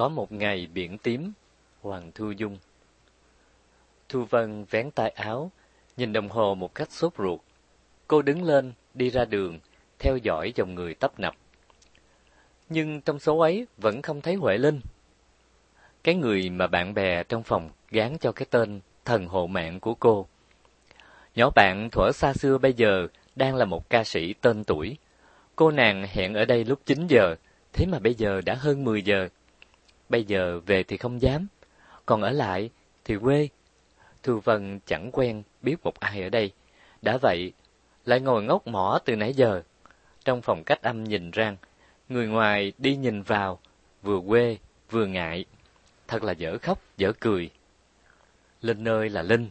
Có một ngày biển tím, Hoàng Thu Dung. Thu Vân vén tay áo, nhìn đồng hồ một cách sốt ruột. Cô đứng lên, đi ra đường, theo dõi dòng người tấp nập. Nhưng trong số ấy vẫn không thấy Huệ Linh. Cái người mà bạn bè trong phòng gán cho cái tên thần hộ mạng của cô. Nhỏ bạn thuở xa xưa bây giờ đang là một ca sĩ tên tuổi. Cô nàng hẹn ở đây lúc 9 giờ, thế mà bây giờ đã hơn 10 giờ. Bây giờ về thì không dám, còn ở lại thì quê. Thu Vân chẳng quen biết một ai ở đây. Đã vậy, lại ngồi ngốc mỏ từ nãy giờ. Trong phòng cách âm nhìn răng, người ngoài đi nhìn vào, vừa quê, vừa ngại. Thật là dở khóc, dở cười. Linh nơi là Linh.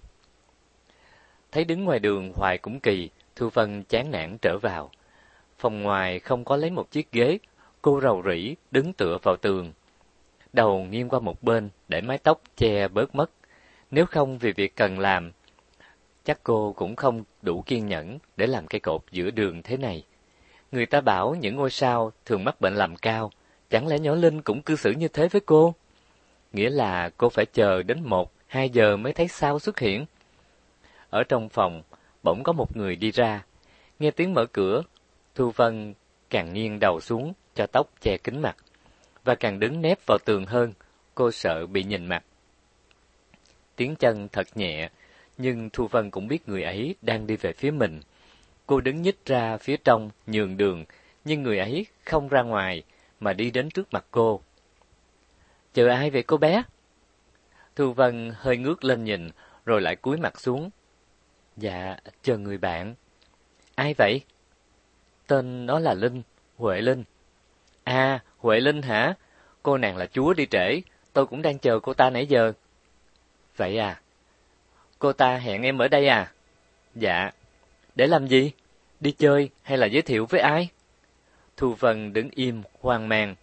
Thấy đứng ngoài đường hoài cũng kỳ, Thu Vân chán nản trở vào. Phòng ngoài không có lấy một chiếc ghế, cô rầu rĩ đứng tựa vào tường, đầu nghiêng qua một bên để mái tóc che bớt mất. Nếu không vì việc cần làm, chắc cô cũng không đủ kiên nhẫn để làm cây cột giữa đường thế này. Người ta bảo những ngôi sao thường mắc bệnh làm cao, chẳng lẽ nhỏ Linh cũng cư xử như thế với cô? Nghĩa là cô phải chờ đến một, hai giờ mới thấy sao xuất hiện. Ở trong phòng, bỗng có một người đi ra. Nghe tiếng mở cửa, Thu Vân càng nghiêng đầu xuống cho tóc che kính mặt và càng đứng nép vào tường hơn, cô sợ bị nhìn mặt. Tiếng chân thật nhẹ, nhưng Thu Vân cũng biết người ấy đang đi về phía mình. Cô đứng nhích ra phía trong, nhường đường, nhưng người ấy không ra ngoài, mà đi đến trước mặt cô. Chờ ai vậy cô bé? Thu Vân hơi ngước lên nhìn, rồi lại cúi mặt xuống. Dạ, chờ người bạn. Ai vậy? Tên nó là Linh, Huệ Linh. À, Huệ Linh hả? Cô nàng là chúa đi trễ, tôi cũng đang chờ cô ta nãy giờ. Vậy à? Cô ta hẹn em ở đây à? Dạ. Để làm gì? Đi chơi hay là giới thiệu với ai? Thu Vân đứng im, hoang mang.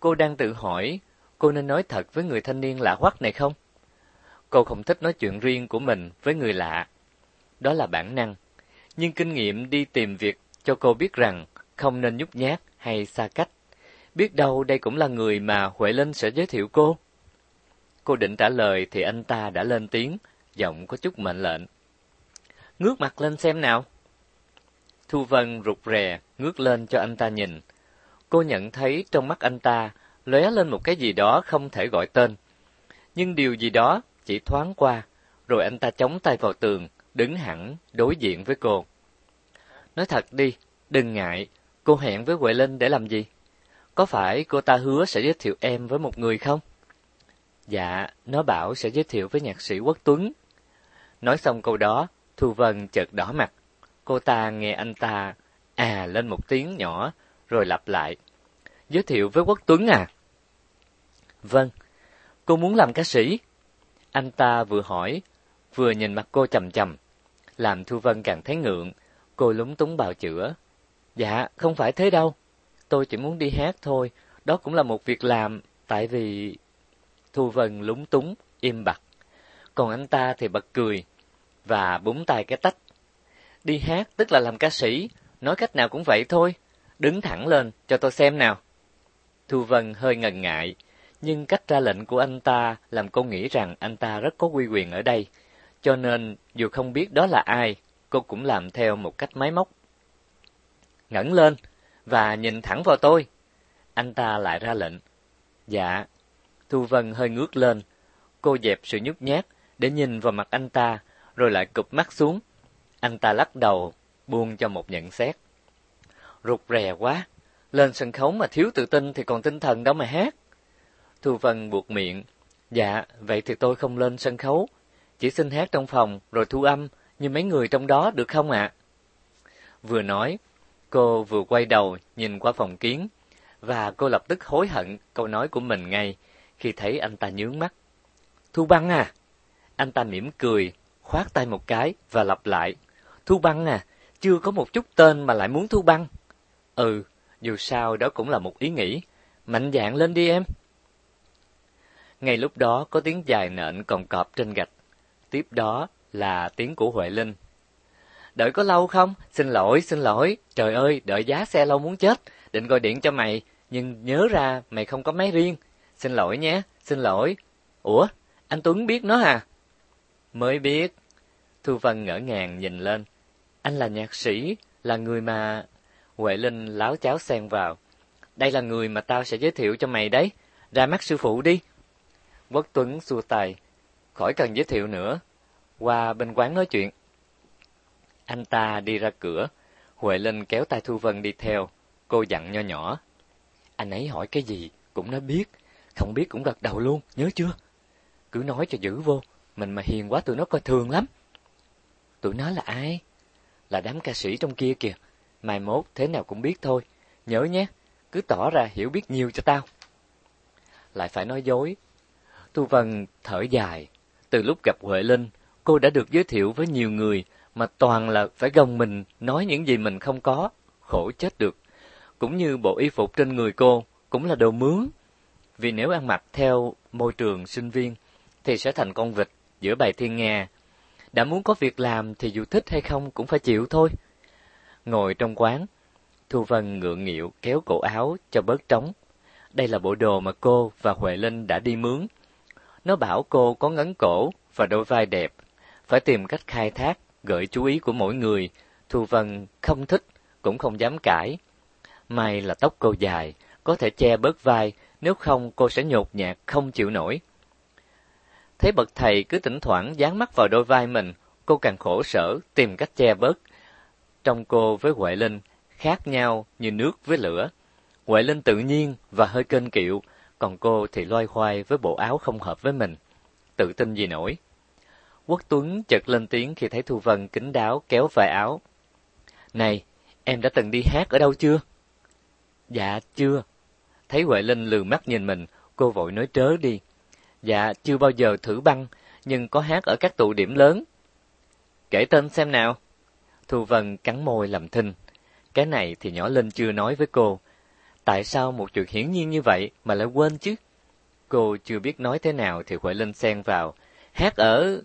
Cô đang tự hỏi, cô nên nói thật với người thanh niên lạ hoắc này không? Cô không thích nói chuyện riêng của mình với người lạ. Đó là bản năng. Nhưng kinh nghiệm đi tìm việc cho cô biết rằng không nên nhút nhát hay xa cách. Biết đâu đây cũng là người mà Huệ Linh sẽ giới thiệu cô. Cô định trả lời thì anh ta đã lên tiếng, giọng có chút mệnh lệnh. Ngước mặt lên xem nào. Thu Vân rụt rè, ngước lên cho anh ta nhìn. Cô nhận thấy trong mắt anh ta lóe lên một cái gì đó không thể gọi tên. Nhưng điều gì đó chỉ thoáng qua, rồi anh ta chống tay vào tường, đứng hẳn đối diện với cô. Nói thật đi, đừng ngại, cô hẹn với Huệ Linh để làm gì? Có phải cô ta hứa sẽ giới thiệu em với một người không? Dạ, nó bảo sẽ giới thiệu với nhạc sĩ Quốc Tuấn. Nói xong câu đó, Thu Vân chợt đỏ mặt. Cô ta nghe anh ta à lên một tiếng nhỏ, rồi lặp lại. Giới thiệu với Quốc Tuấn à? Vâng, cô muốn làm ca sĩ. Anh ta vừa hỏi, vừa nhìn mặt cô chầm chầm, làm Thu Vân càng thấy ngượng, cô lúng túng bào chữa. Dạ, không phải thế đâu. Tôi chỉ muốn đi hát thôi, đó cũng là một việc làm, tại vì... Thu Vân lúng túng, im bặt. Còn anh ta thì bật cười, và búng tay cái tách. Đi hát tức là làm ca sĩ, nói cách nào cũng vậy thôi. Đứng thẳng lên, cho tôi xem nào. Thu Vân hơi ngần ngại, nhưng cách ra lệnh của anh ta làm cô nghĩ rằng anh ta rất có uy quyền ở đây. Cho nên, dù không biết đó là ai, cô cũng làm theo một cách máy móc. Ngẩng lên, và nhìn thẳng vào tôi. Anh ta lại ra lệnh. Dạ. Thu Vân hơi ngước lên. Cô dẹp sự nhút nhát để nhìn vào mặt anh ta, rồi lại cụp mắt xuống. Anh ta lắc đầu, buông cho một nhận xét. Rụt rè quá. Lên sân khấu mà thiếu tự tin thì còn tinh thần đâu mà hát. Thu Vân buộc miệng. Dạ, vậy thì tôi không lên sân khấu. Chỉ xin hát trong phòng rồi thu âm như mấy người trong đó được không ạ? Vừa nói, Cô vừa quay đầu nhìn qua phòng kiến, và cô lập tức hối hận câu nói của mình ngay khi thấy anh ta nhướng mắt. Thu băng à? Anh ta mỉm cười, khoát tay một cái và lặp lại. Thu băng à, chưa có một chút tên mà lại muốn thu băng. Ừ, dù sao đó cũng là một ý nghĩ. Mạnh dạn lên đi em. Ngay lúc đó có tiếng dài nện còn cọp trên gạch. Tiếp đó là tiếng của Huệ Linh đợi có lâu không? Xin lỗi, xin lỗi, trời ơi, đợi giá xe lâu muốn chết, định gọi điện cho mày, nhưng nhớ ra mày không có máy riêng. xin lỗi nhé, xin lỗi. Ủa, anh Tuấn biết nó à? Mới biết. Thu Vân ngỡ ngàng nhìn lên. Anh là nhạc sĩ, là người mà... Huệ Linh láo cháo xen vào. Đây là người mà tao sẽ giới thiệu cho mày đấy. Ra mắt sư phụ đi. Quốc Tuấn xua tay. Khỏi cần giới thiệu nữa. Qua bên quán nói chuyện. Anh ta đi ra cửa. Huệ Linh kéo tay Thu Vân đi theo. Cô dặn nho nhỏ. Anh ấy hỏi cái gì cũng nói biết. Không biết cũng gật đầu luôn, nhớ chưa? Cứ nói cho giữ vô. Mình mà hiền quá tụi nó coi thường lắm. Tụi nó là ai? Là đám ca sĩ trong kia kìa. Mai mốt thế nào cũng biết thôi. Nhớ nhé, cứ tỏ ra hiểu biết nhiều cho tao. Lại phải nói dối. Thu Vân thở dài. Từ lúc gặp Huệ Linh, cô đã được giới thiệu với nhiều người, mà toàn là phải gồng mình nói những gì mình không có, khổ chết được. Cũng như bộ y phục trên người cô, cũng là đồ mướn. Vì nếu ăn mặc theo môi trường sinh viên, thì sẽ thành con vịt giữa bài thiên nga. Đã muốn có việc làm thì dù thích hay không cũng phải chịu thôi. Ngồi trong quán, Thu Vân ngượng nghịu kéo cổ áo cho bớt trống. Đây là bộ đồ mà cô và Huệ Linh đã đi mướn. Nó bảo cô có ngấn cổ và đôi vai đẹp, phải tìm cách khai thác, gợi chú ý của mỗi người. Thu Vân không thích, cũng không dám cãi. May là tóc cô dài, có thể che bớt vai, nếu không cô sẽ nhột nhạt không chịu nổi. Thấy bậc thầy cứ thỉnh thoảng dán mắt vào đôi vai mình, cô càng khổ sở tìm cách che bớt. Trong cô với Huệ Linh khác nhau như nước với lửa. Huệ Linh tự nhiên và hơi kênh kiệu, còn cô thì loay hoay với bộ áo không hợp với mình. Tự tin gì nổi. Quốc Tuấn chợt lên tiếng khi thấy Thu Vân kính đáo kéo vài áo. Này, em đã từng đi hát ở đâu chưa? Dạ, chưa. Thấy Huệ Linh lừ mắt nhìn mình, cô vội nói trớ đi. Dạ, chưa bao giờ thử băng, nhưng có hát ở các tụ điểm lớn. Kể tên xem nào. Thu Vân cắn môi làm thinh. Cái này thì nhỏ Linh chưa nói với cô. Tại sao một chuyện hiển nhiên như vậy mà lại quên chứ? Cô chưa biết nói thế nào thì Huệ Linh xen vào. Hát ở...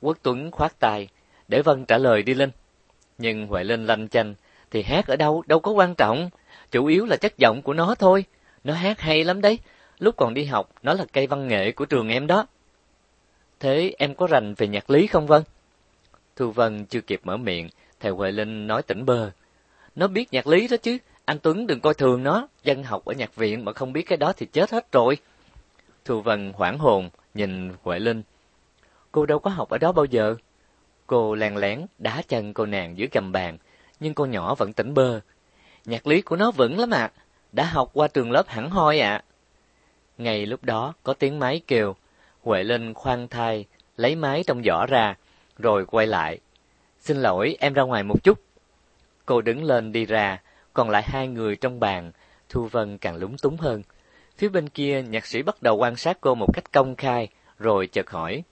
Quốc Tuấn khoát tay. Để Vân trả lời đi Linh. Nhưng Huệ Linh lanh chanh. Thì hát ở đâu, đâu có quan trọng. Chủ yếu là chất giọng của nó thôi. Nó hát hay lắm đấy. Lúc còn đi học, nó là cây văn nghệ của trường em đó. Thế em có rành về nhạc lý không Vân? Thu Vân chưa kịp mở miệng, thầy Huệ Linh nói tỉnh bơ. Nó biết nhạc lý đó chứ, anh Tuấn đừng coi thường nó, dân học ở nhạc viện mà không biết cái đó thì chết hết rồi. Thu Vân hoảng hồn, nhìn Huệ Linh. Cô đâu có học ở đó bao giờ. Cô lèn lén, đá chân cô nàng dưới cầm bàn, nhưng cô nhỏ vẫn tỉnh bơ. Nhạc lý của nó vững lắm ạ, đã học qua trường lớp hẳn hoi ạ. Ngay lúc đó có tiếng máy kêu, Huệ Linh khoan thai, lấy máy trong giỏ ra, rồi quay lại. Xin lỗi, em ra ngoài một chút. Cô đứng lên đi ra, còn lại hai người trong bàn, Thu Vân càng lúng túng hơn. Phía bên kia, nhạc sĩ bắt đầu quan sát cô một cách công khai, rồi chợt hỏi.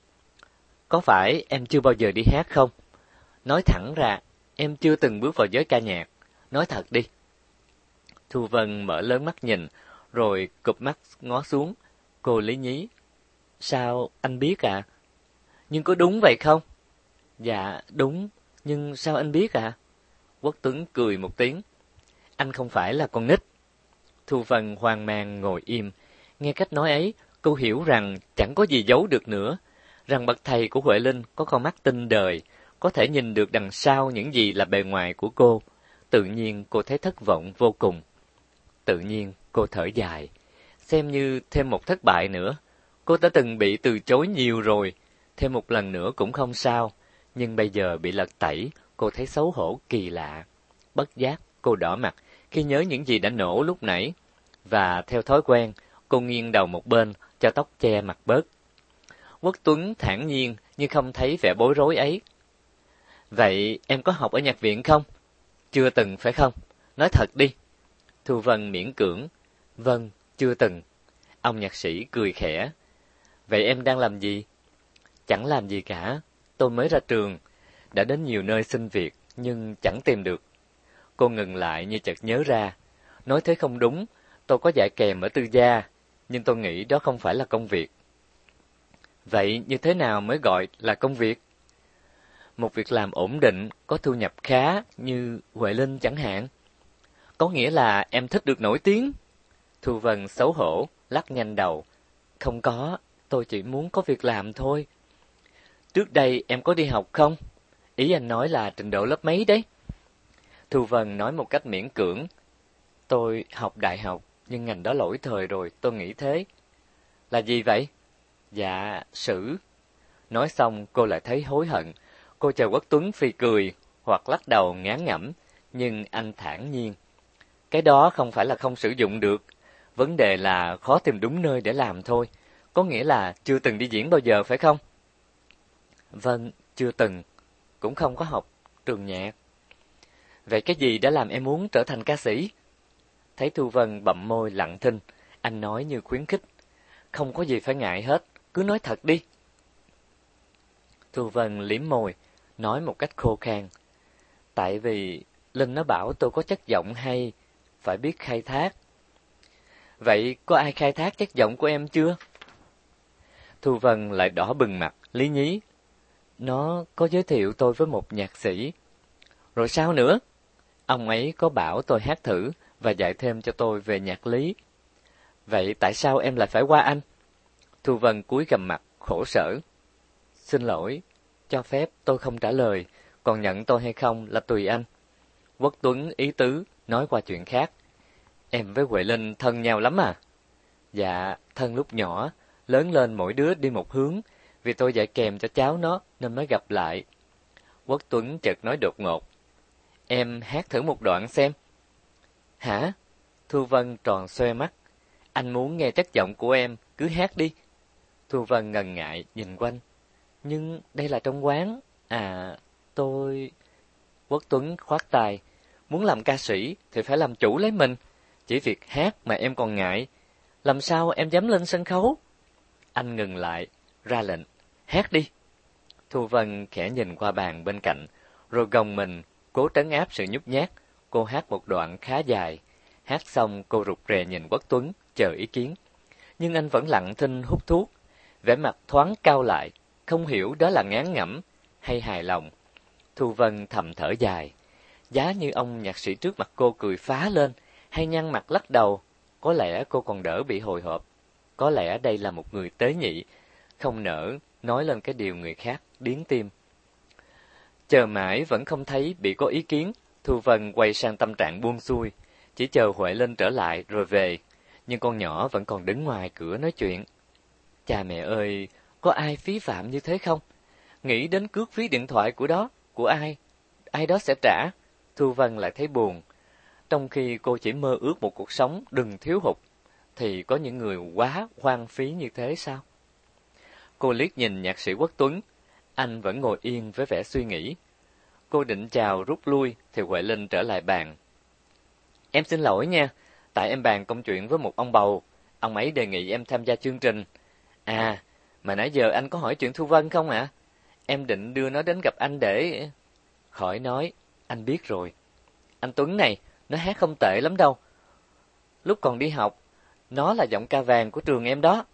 Có phải em chưa bao giờ đi hát không? Nói thẳng ra, em chưa từng bước vào giới ca nhạc. Nói thật đi. Thu Vân mở lớn mắt nhìn, rồi cụp mắt ngó xuống. Cô lý nhí. Sao anh biết à? Nhưng có đúng vậy không? Dạ, đúng. Nhưng sao anh biết à? Quốc Tuấn cười một tiếng. Anh không phải là con nít. Thu Vân hoang mang ngồi im. Nghe cách nói ấy, cô hiểu rằng chẳng có gì giấu được nữa. Rằng bậc thầy của Huệ Linh có con mắt tinh đời, có thể nhìn được đằng sau những gì là bề ngoài của cô. Tự nhiên cô thấy thất vọng vô cùng. Tự nhiên cô thở dài. Xem như thêm một thất bại nữa. Cô đã từng bị từ chối nhiều rồi. Thêm một lần nữa cũng không sao. Nhưng bây giờ bị lật tẩy, cô thấy xấu hổ kỳ lạ. Bất giác, cô đỏ mặt khi nhớ những gì đã nổ lúc nãy. Và theo thói quen, cô nghiêng đầu một bên, cho tóc che mặt bớt. Quốc Tuấn thản nhiên nhưng không thấy vẻ bối rối ấy. Vậy em có học ở nhạc viện không? Chưa từng phải không? Nói thật đi. Thu Vân miễn cưỡng. Vâng, chưa từng. Ông nhạc sĩ cười khẽ. Vậy em đang làm gì? Chẳng làm gì cả. Tôi mới ra trường, đã đến nhiều nơi xin việc, nhưng chẳng tìm được. Cô ngừng lại như chợt nhớ ra. Nói thế không đúng, tôi có dạy kèm ở tư gia, nhưng tôi nghĩ đó không phải là công việc. Vậy như thế nào mới gọi là công việc? Một việc làm ổn định, có thu nhập khá như Huệ Linh chẳng hạn. Có nghĩa là em thích được nổi tiếng. Thu Vân xấu hổ, lắc nhanh đầu. Không có, tôi chỉ muốn có việc làm thôi. Trước đây em có đi học không? Ý anh nói là trình độ lớp mấy đấy? Thu Vân nói một cách miễn cưỡng. Tôi học đại học, nhưng ngành đó lỗi thời rồi, tôi nghĩ thế. Là gì vậy? Dạ, sử. Nói xong cô lại thấy hối hận. Cô chờ Quốc Tuấn phi cười, hoặc lắc đầu ngán ngẩm, nhưng anh thản nhiên. Cái đó không phải là không sử dụng được, vấn đề là khó tìm đúng nơi để làm thôi. Có nghĩa là chưa từng đi diễn bao giờ phải không? Vâng, chưa từng, cũng không có học trường nhạc. Vậy cái gì đã làm em muốn trở thành ca sĩ? Thấy Thu Vân bậm môi lặng thinh, anh nói như khuyến khích. Không có gì phải ngại hết, cứ nói thật đi. Thu Vân liếm môi, nói một cách khô khan. Tại vì Linh nó bảo tôi có chất giọng hay, phải biết khai thác. Vậy có ai khai thác chất giọng của em chưa? Thu Vân lại đỏ bừng mặt, lý nhí. Nó có giới thiệu tôi với một nhạc sĩ. Rồi sao nữa? Ông ấy có bảo tôi hát thử và dạy thêm cho tôi về nhạc lý. Vậy tại sao em lại phải qua anh? Thu Vân cúi gầm mặt, khổ sở. Xin lỗi, cho phép tôi không trả lời, còn nhận tôi hay không là tùy anh. Quốc Tuấn ý tứ, nói qua chuyện khác. Em với Huệ Linh thân nhau lắm à? Dạ, thân lúc nhỏ, lớn lên mỗi đứa đi một hướng, vì tôi dạy kèm cho cháu nó nên mới gặp lại. Quốc Tuấn chợt nói đột ngột. Em hát thử một đoạn xem. Hả? Thu Vân tròn xoe mắt. Anh muốn nghe chất giọng của em, cứ hát đi. Thu Vân ngần ngại nhìn quanh. Nhưng đây là trong quán. À, tôi... Quốc Tuấn khoát tài, Muốn làm ca sĩ thì phải làm chủ lấy mình. Chỉ việc hát mà em còn ngại. Làm sao em dám lên sân khấu? Anh ngừng lại, ra lệnh. Hát đi. Thu Vân khẽ nhìn qua bàn bên cạnh, rồi gồng mình, cố trấn áp sự nhút nhát. Cô hát một đoạn khá dài. Hát xong cô rụt rè nhìn Quốc Tuấn, chờ ý kiến. Nhưng anh vẫn lặng thinh hút thuốc, vẻ mặt thoáng cao lại, không hiểu đó là ngán ngẩm hay hài lòng. Thu Vân thầm thở dài, giá như ông nhạc sĩ trước mặt cô cười phá lên, hay nhăn mặt lắc đầu, có lẽ cô còn đỡ bị hồi hộp. Có lẽ đây là một người tế nhị, không nỡ nói lên cái điều người khác điến tim. Chờ mãi vẫn không thấy bị có ý kiến, Thu Vân quay sang tâm trạng buông xuôi, chỉ chờ Huệ lên trở lại rồi về, nhưng con nhỏ vẫn còn đứng ngoài cửa nói chuyện. Cha mẹ ơi, có ai phí phạm như thế không? Nghĩ đến cước phí điện thoại của đó, của ai? Ai đó sẽ trả. Thu Vân lại thấy buồn. Trong khi cô chỉ mơ ước một cuộc sống đừng thiếu hụt, thì có những người quá hoang phí như thế sao? Cô liếc nhìn nhạc sĩ Quốc Tuấn, anh vẫn ngồi yên với vẻ suy nghĩ. Cô định chào rút lui thì Huệ Linh trở lại bàn. Em xin lỗi nha, tại em bàn công chuyện với một ông bầu, ông ấy đề nghị em tham gia chương trình. À, mà nãy giờ anh có hỏi chuyện Thu Vân không ạ? Em định đưa nó đến gặp anh để... Khỏi nói, anh biết rồi. Anh Tuấn này, nó hát không tệ lắm đâu. Lúc còn đi học, nó là giọng ca vàng của trường em đó.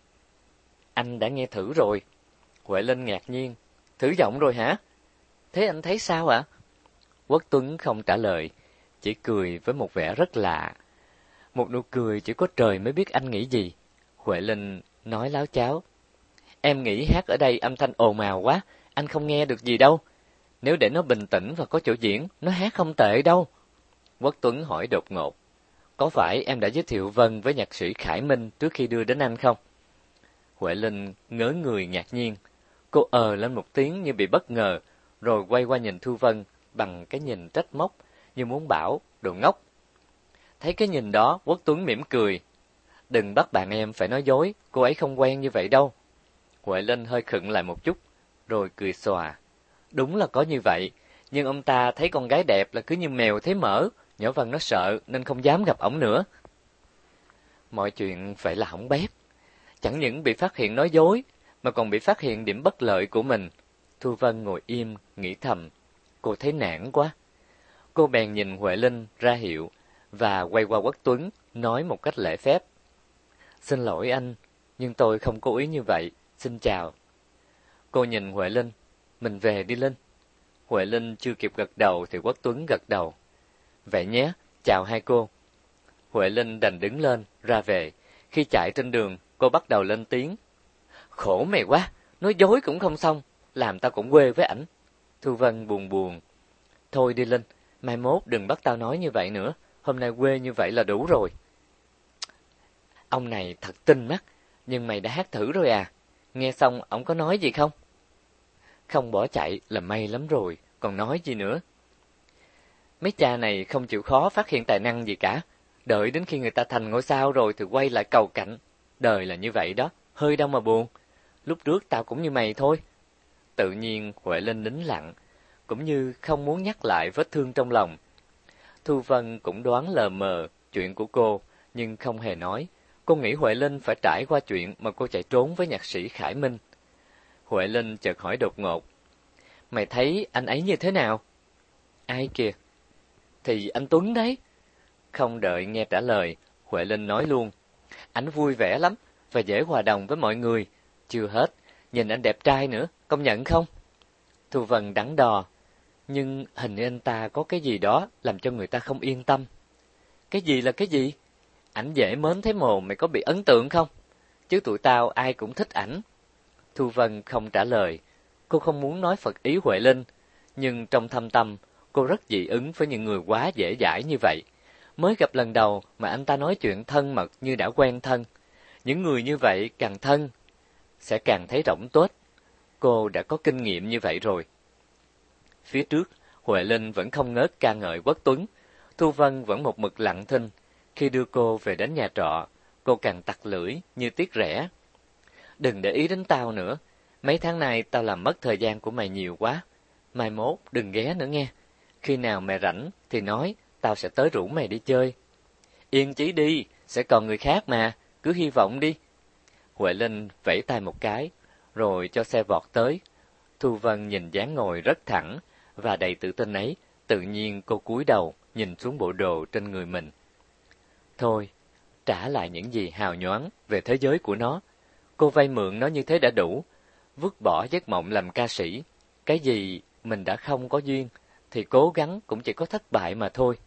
Anh đã nghe thử rồi. Huệ Linh ngạc nhiên. Thử giọng rồi hả? Thế anh thấy sao ạ? Quốc Tuấn không trả lời, chỉ cười với một vẻ rất lạ. Một nụ cười chỉ có trời mới biết anh nghĩ gì. Huệ Linh nói láo cháo. Em nghĩ hát ở đây âm thanh ồn ào quá, anh không nghe được gì đâu. Nếu để nó bình tĩnh và có chỗ diễn, nó hát không tệ đâu. Quốc Tuấn hỏi đột ngột. Có phải em đã giới thiệu Vân với nhạc sĩ Khải Minh trước khi đưa đến anh không? Huệ Linh ngớ người ngạc nhiên. Cô ờ lên một tiếng như bị bất ngờ, rồi quay qua nhìn Thu Vân bằng cái nhìn trách móc, như muốn bảo, đồ ngốc. Thấy cái nhìn đó, Quốc Tuấn mỉm cười. Đừng bắt bạn em phải nói dối, cô ấy không quen như vậy đâu. Huệ Linh hơi khựng lại một chút, rồi cười xòa. Đúng là có như vậy, nhưng ông ta thấy con gái đẹp là cứ như mèo thấy mỡ, nhỏ Vân nó sợ nên không dám gặp ổng nữa. Mọi chuyện phải là hỏng bếp. Chẳng những bị phát hiện nói dối, mà còn bị phát hiện điểm bất lợi của mình. Thu Vân ngồi im, nghĩ thầm. Cô thấy nản quá. Cô bèn nhìn Huệ Linh ra hiệu, và quay qua Quốc Tuấn, nói một cách lễ phép. Xin lỗi anh, nhưng tôi không cố ý như vậy. Xin chào. Cô nhìn Huệ Linh. Mình về đi Linh. Huệ Linh chưa kịp gật đầu thì Quốc Tuấn gật đầu. Vậy nhé, chào hai cô. Huệ Linh đành đứng lên, ra về. Khi chạy trên đường, cô bắt đầu lên tiếng. Khổ mày quá, nói dối cũng không xong, làm tao cũng quê với ảnh. Thu Vân buồn buồn. Thôi đi Linh, mai mốt đừng bắt tao nói như vậy nữa, hôm nay quê như vậy là đủ rồi. Ông này thật tinh mắt, nhưng mày đã hát thử rồi à? Nghe xong ông có nói gì không? Không bỏ chạy là may lắm rồi, còn nói gì nữa? Mấy cha này không chịu khó phát hiện tài năng gì cả, đợi đến khi người ta thành ngôi sao rồi thì quay lại cầu cảnh. Đời là như vậy đó, hơi đâu mà buồn. Lúc trước tao cũng như mày thôi. Tự nhiên Huệ Linh nín lặng, cũng như không muốn nhắc lại vết thương trong lòng. Thu Vân cũng đoán lờ mờ chuyện của cô, nhưng không hề nói. Cô nghĩ Huệ Linh phải trải qua chuyện mà cô chạy trốn với nhạc sĩ Khải Minh. Huệ Linh chợt hỏi đột ngột. Mày thấy anh ấy như thế nào? Ai kìa? Thì anh Tuấn đấy. Không đợi nghe trả lời, Huệ Linh nói luôn. Anh vui vẻ lắm và dễ hòa đồng với mọi người. Chưa hết, nhìn anh đẹp trai nữa, công nhận không? Thu Vân đắn đo, nhưng hình như anh ta có cái gì đó làm cho người ta không yên tâm. Cái gì là cái gì? Ảnh dễ mến thấy mồ mày có bị ấn tượng không? Chứ tụi tao ai cũng thích ảnh. Thu Vân không trả lời. Cô không muốn nói Phật ý Huệ Linh, nhưng trong thâm tâm, cô rất dị ứng với những người quá dễ dãi như vậy. Mới gặp lần đầu mà anh ta nói chuyện thân mật như đã quen thân. Những người như vậy càng thân, sẽ càng thấy rỗng tốt. Cô đã có kinh nghiệm như vậy rồi. Phía trước, Huệ Linh vẫn không ngớt ca ngợi Quốc Tuấn. Thu Vân vẫn một mực lặng thinh. Khi đưa cô về đến nhà trọ, cô càng tặc lưỡi như tiếc rẻ. Đừng để ý đến tao nữa. Mấy tháng nay tao làm mất thời gian của mày nhiều quá. Mai mốt đừng ghé nữa nghe. Khi nào mày rảnh thì nói, tao sẽ tới rủ mày đi chơi. Yên chí đi, sẽ còn người khác mà, cứ hy vọng đi. Huệ Linh vẫy tay một cái, rồi cho xe vọt tới. Thu Vân nhìn dáng ngồi rất thẳng và đầy tự tin ấy, tự nhiên cô cúi đầu nhìn xuống bộ đồ trên người mình. Thôi, trả lại những gì hào nhoáng về thế giới của nó. Cô vay mượn nó như thế đã đủ, vứt bỏ giấc mộng làm ca sĩ. Cái gì mình đã không có duyên, thì cố gắng cũng chỉ có thất bại mà thôi.